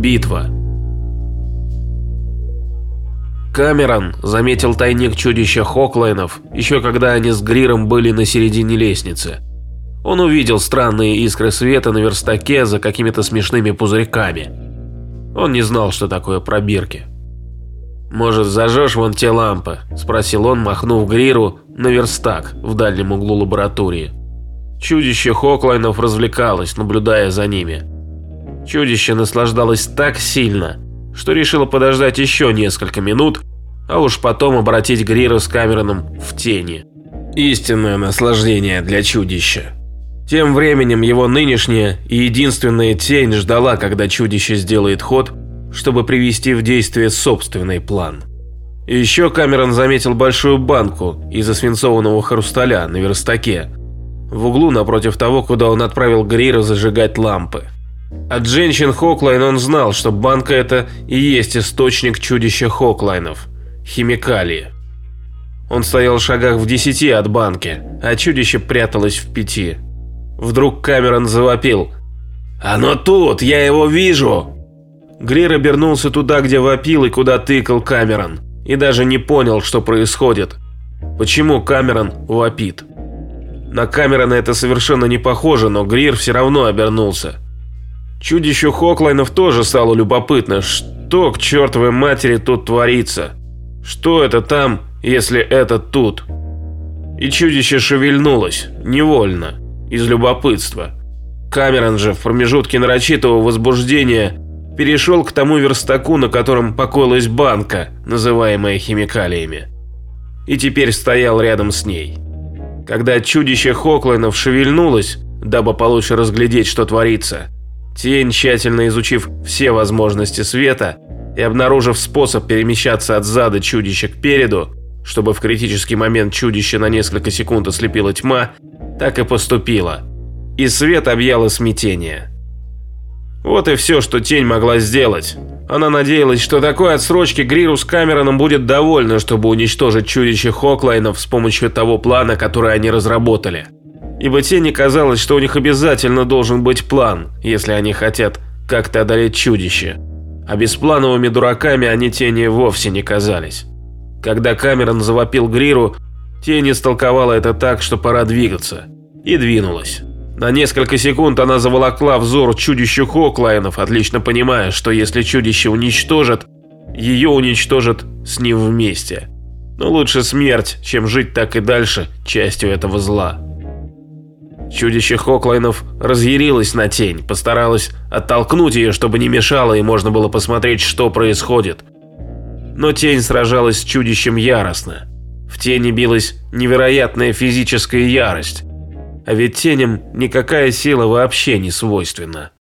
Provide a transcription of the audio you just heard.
Битва. Камерон заметил тайник чудища Хоклайнов, еще когда они с Гриром были на середине лестницы. Он увидел странные искры света на верстаке за какими-то смешными пузырьками. Он не знал, что такое пробирки. «Может, зажжешь вон те лампы?» – спросил он, махнув Гриру на верстак в дальнем углу лаборатории. Чудище Хоклайнов развлекалось, наблюдая за ними. Чудище наслаждалось так сильно, что решило подождать еще несколько минут, а уж потом обратить Грира с Камероном в тени. Истинное наслаждение для чудища. Тем временем его нынешняя и единственная тень ждала, когда чудище сделает ход, чтобы привести в действие собственный план. еще Камерон заметил большую банку из освинцованного хрусталя на верстаке, в углу напротив того, куда он отправил Грира зажигать лампы. От женщин Хоклайн он знал, что банка это и есть источник чудища Хоклайнов – химикалии. Он стоял в шагах в десяти от банки, а чудище пряталось в пяти. Вдруг Камерон завопил. «Оно тут! Я его вижу!» Грир обернулся туда, где вопил и куда тыкал Камерон, и даже не понял, что происходит. Почему Камерон вопит? На Камерона это совершенно не похоже, но Грир все равно обернулся. Чудищу Хоклайнов тоже стало любопытно, что к чертовой матери тут творится. Что это там, если это тут? И чудище шевельнулось, невольно, из любопытства. Камерон же в промежутке нарочитого возбуждения перешел к тому верстаку, на котором покоилась банка, называемая химикалиями. И теперь стоял рядом с ней. Когда чудище Хоклайнов шевельнулось, дабы получше разглядеть, что творится – Тень, тщательно изучив все возможности света и обнаружив способ перемещаться от зада чудища к переду, чтобы в критический момент чудище на несколько секунд ослепила тьма, так и поступила. И свет объяло смятение. Вот и все, что тень могла сделать. Она надеялась, что такой отсрочки Гриру с Камероном будет довольно, чтобы уничтожить чудище Хоклайнов с помощью того плана, который они разработали ибо тени казалось, что у них обязательно должен быть план, если они хотят как-то одолеть чудище. А бесплановыми дураками они тени вовсе не казались. Когда Камерон завопил Гриру, тень истолковала это так, что пора двигаться. И двинулась. На несколько секунд она заволокла взор чудищу Хоклайнов, отлично понимая, что если чудище уничтожат, ее уничтожат с ним вместе. Но лучше смерть, чем жить так и дальше частью этого зла. Чудище Хоклайнов разъярилось на тень, постаралась оттолкнуть ее, чтобы не мешало и можно было посмотреть, что происходит. Но тень сражалась с чудищем яростно. В тени билась невероятная физическая ярость. А ведь теням никакая сила вообще не свойственна.